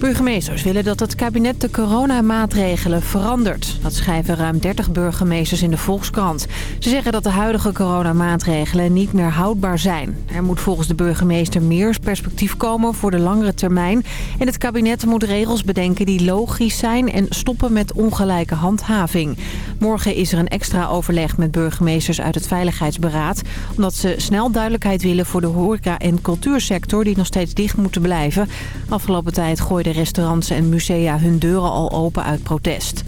Burgemeesters willen dat het kabinet de coronamaatregelen verandert. Dat schrijven ruim 30 burgemeesters in de Volkskrant. Ze zeggen dat de huidige coronamaatregelen niet meer houdbaar zijn. Er moet volgens de burgemeester meer perspectief komen voor de langere termijn. En het kabinet moet regels bedenken die logisch zijn en stoppen met ongelijke handhaving. Morgen is er een extra overleg met burgemeesters uit het Veiligheidsberaad. Omdat ze snel duidelijkheid willen voor de horeca- en cultuursector die nog steeds dicht moeten blijven. Afgelopen tijd restaurants en musea hun deuren al open uit protest.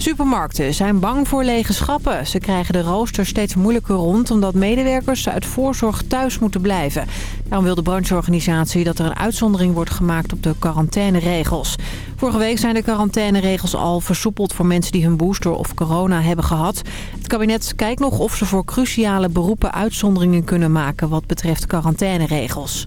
Supermarkten zijn bang voor lege schappen. Ze krijgen de rooster steeds moeilijker rond... omdat medewerkers uit voorzorg thuis moeten blijven. Daarom wil de brancheorganisatie dat er een uitzondering wordt gemaakt op de quarantaineregels. Vorige week zijn de quarantaineregels al versoepeld voor mensen die hun booster of corona hebben gehad. Het kabinet kijkt nog of ze voor cruciale beroepen uitzonderingen kunnen maken wat betreft quarantaineregels.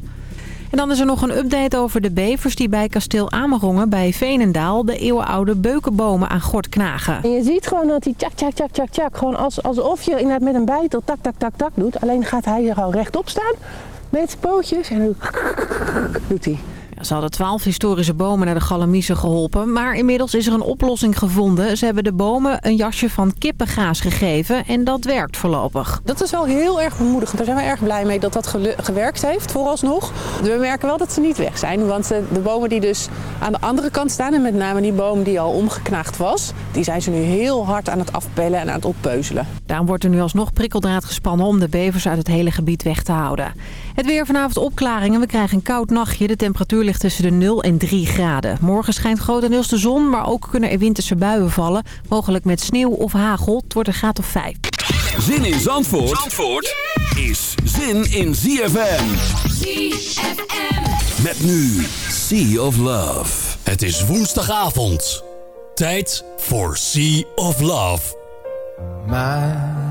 En dan is er nog een update over de bevers die bij kasteel Amerongen bij Veenendaal de eeuwenoude beukenbomen aan gort knagen. En je ziet gewoon dat hij tjak, tjak, tjak, tjak, tjak. Gewoon als, alsof je inderdaad met een bijtel tak, tak, tak, tak doet. Alleen gaat hij er gewoon rechtop staan met zijn pootjes en doet hij. Ze hadden twaalf historische bomen naar de Galamiezen geholpen. Maar inmiddels is er een oplossing gevonden. Ze hebben de bomen een jasje van kippengaas gegeven. En dat werkt voorlopig. Dat is wel heel erg bemoedigend. Daar zijn we erg blij mee dat dat gewerkt heeft vooralsnog. We merken wel dat ze niet weg zijn. Want de bomen die dus aan de andere kant staan... en met name die boom die al omgeknaagd was... die zijn ze nu heel hard aan het afpellen en aan het oppeuzelen. Daarom wordt er nu alsnog prikkeldraad gespannen... om de bevers uit het hele gebied weg te houden. Het weer vanavond opklaringen. We krijgen een koud nachtje. De temperatuur ligt tussen de 0 en 3 graden. Morgen schijnt grotendeels de zon, maar ook kunnen er winterse buien vallen. Mogelijk met sneeuw of hagel. Het wordt een graad of 5. Zin in Zandvoort, Zandvoort is zin in ZFM. ZFM. Met nu Sea of Love. Het is woensdagavond. Tijd voor Sea of Love. My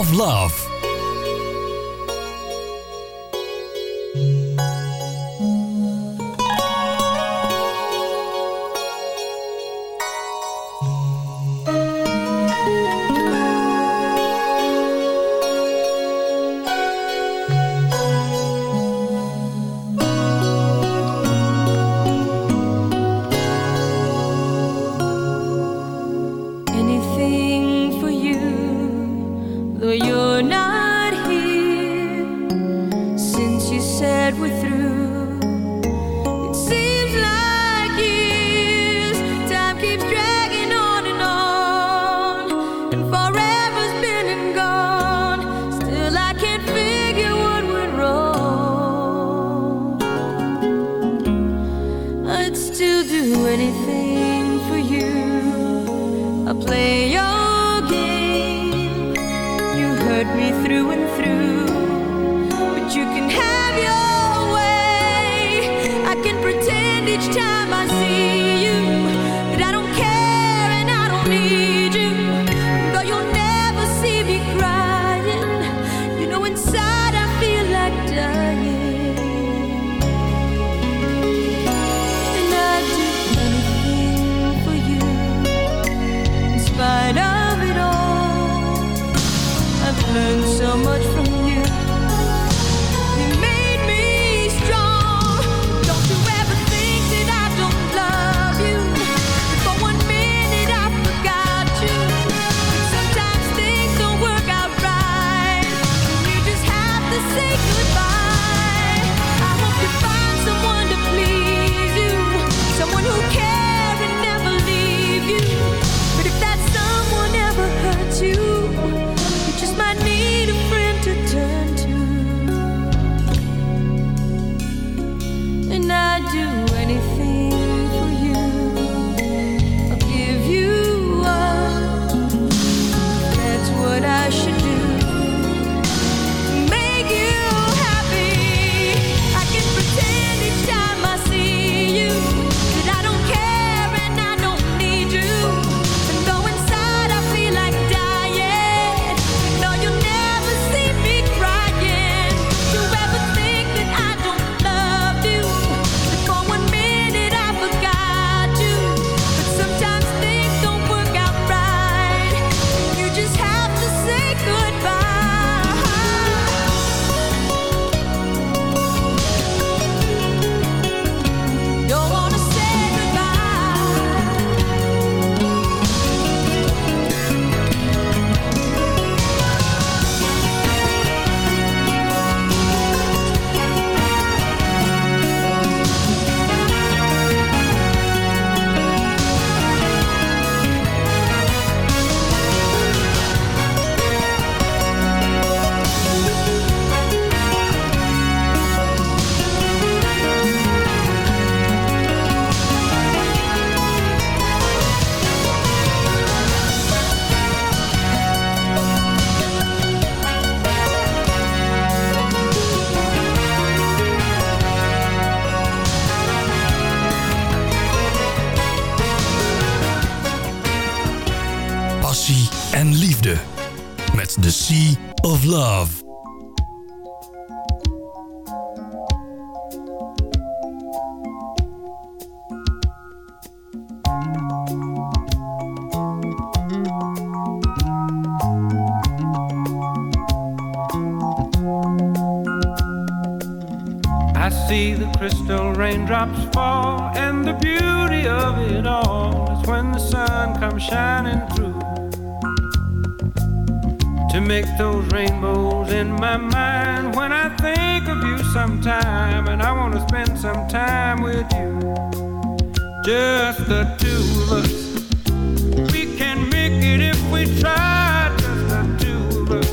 of Love. Just the two of us. We can make it if we try. Just the two of us.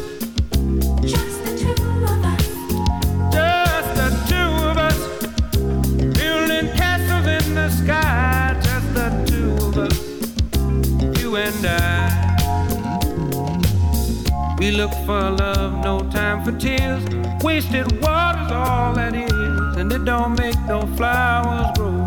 Just the two of us. Just the two of us. Building castles in the sky. Just the two of us. You and I. We look for love, no time for tears. Wasted water's all that is, and it don't make no flowers grow.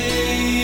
stay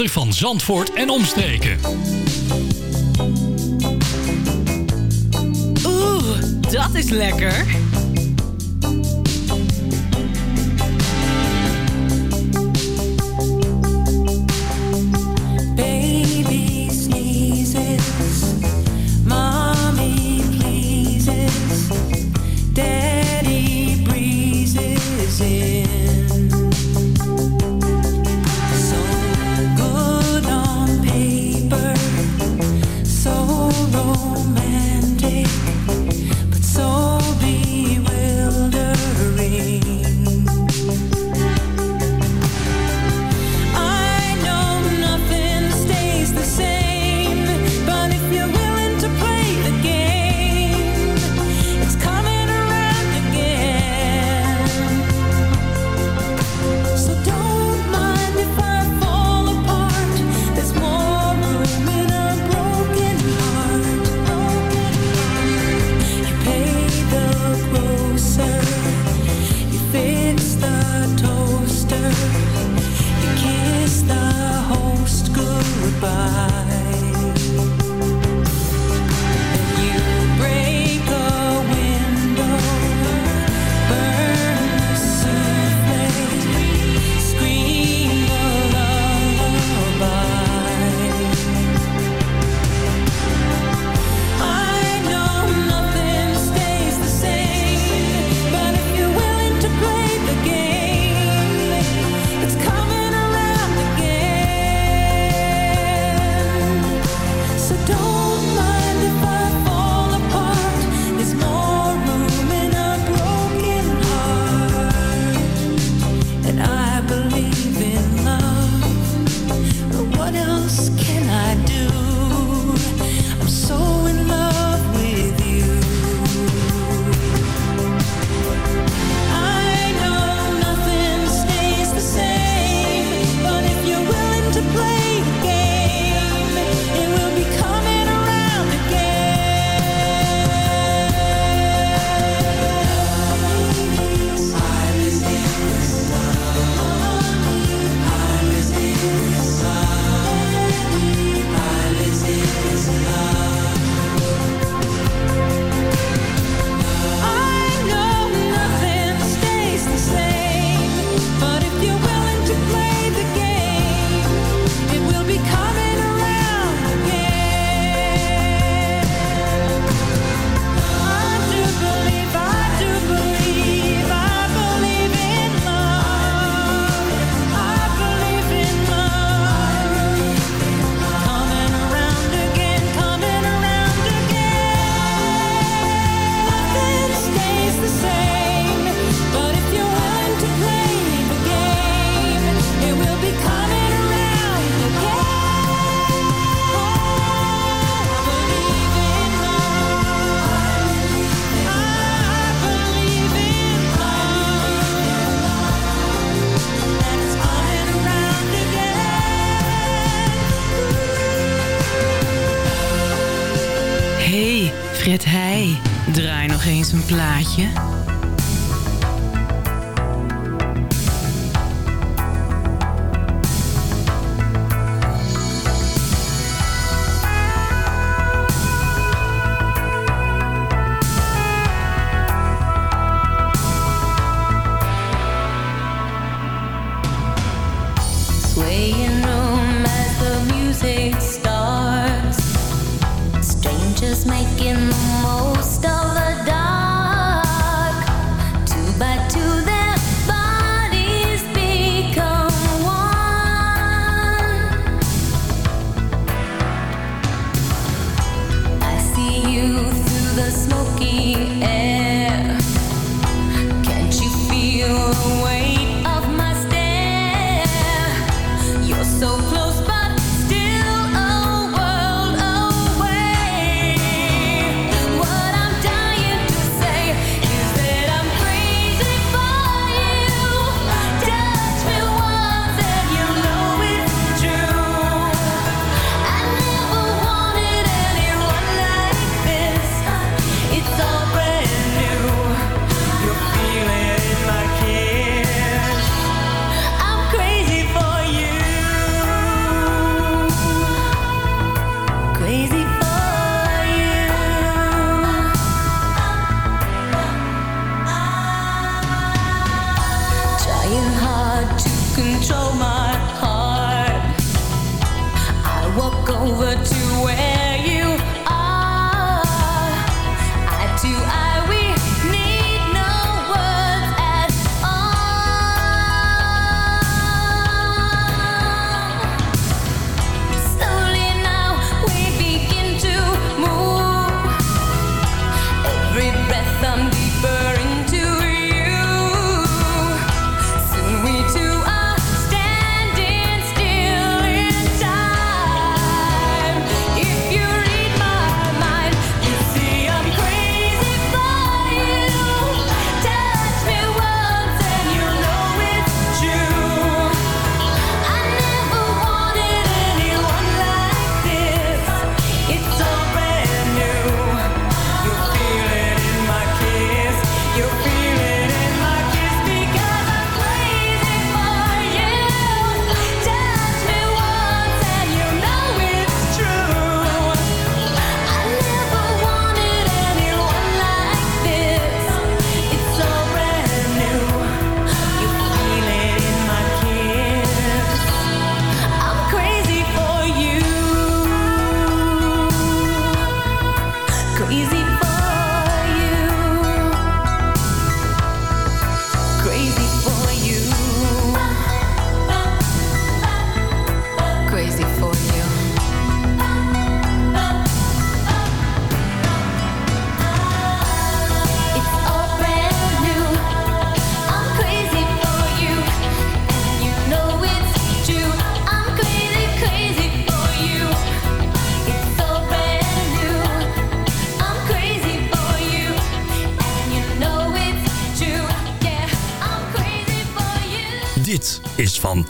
van Zandvoort en omstreken. Oeh, dat is lekker.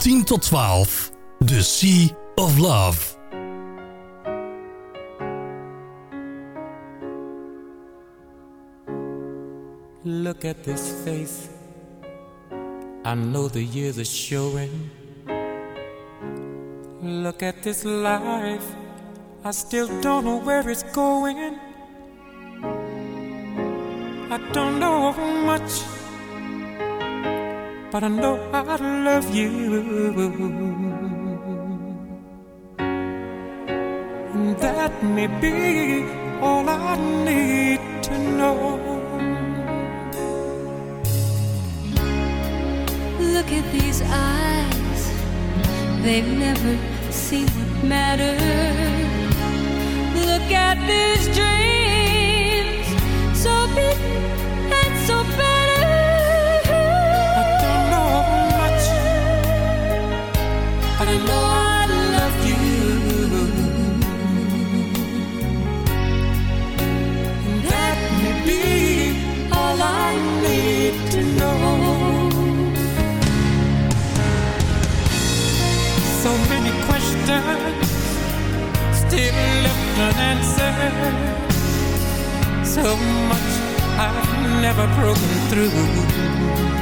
10 tot 12. The Sea of Love. Look at this face. I know the years are showing. Look at this life. I still don't know where it's going. I don't know much but I know I love you. And that may be all I need to know. Look at these eyes, they've never seen what matters. Look at these dreams, so big and so bad. So many questions. Still left unanswered. So much I've never broken through.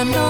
gotta know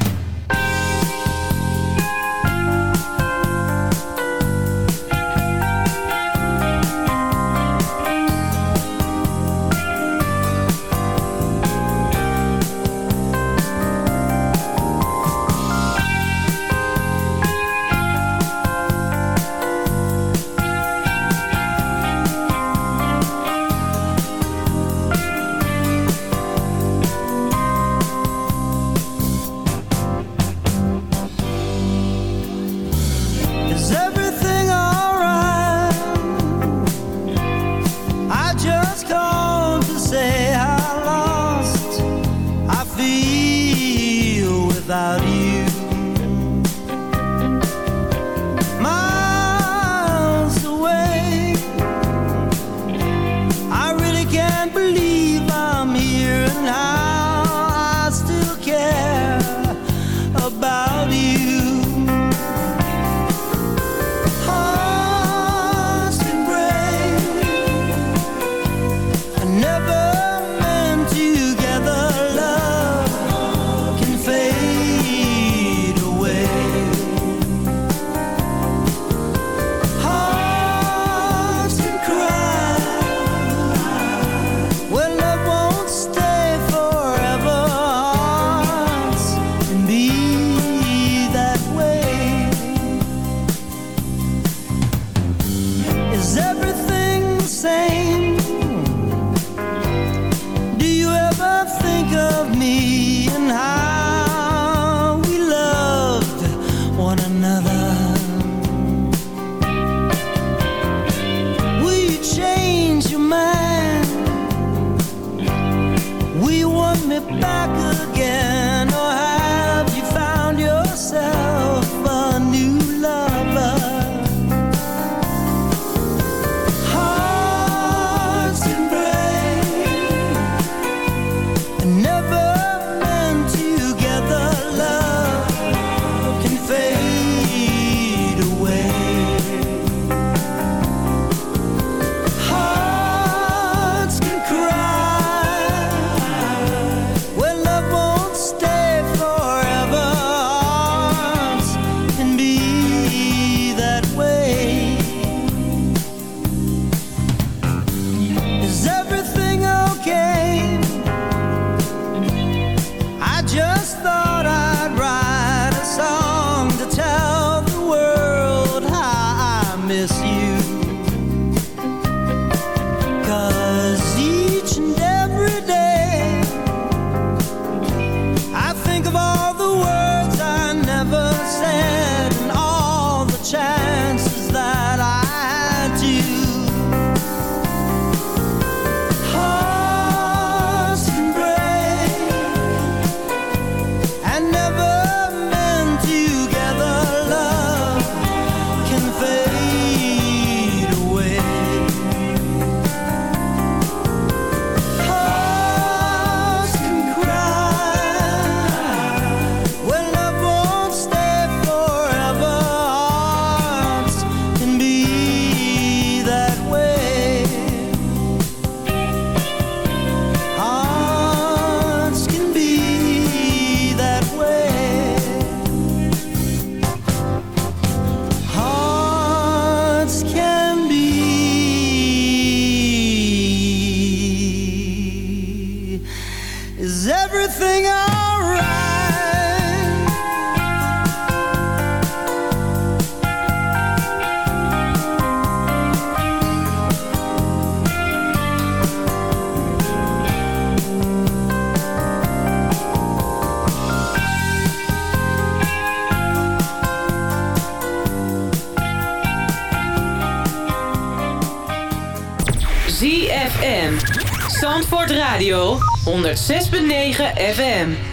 Radio 106.9 FM.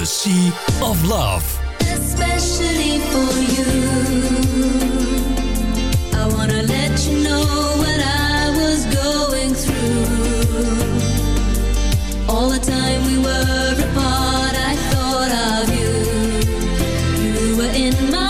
The Sea of Love. Especially for you. I wanna let you know what I was going through. All the time we were apart, I thought of you. You were in my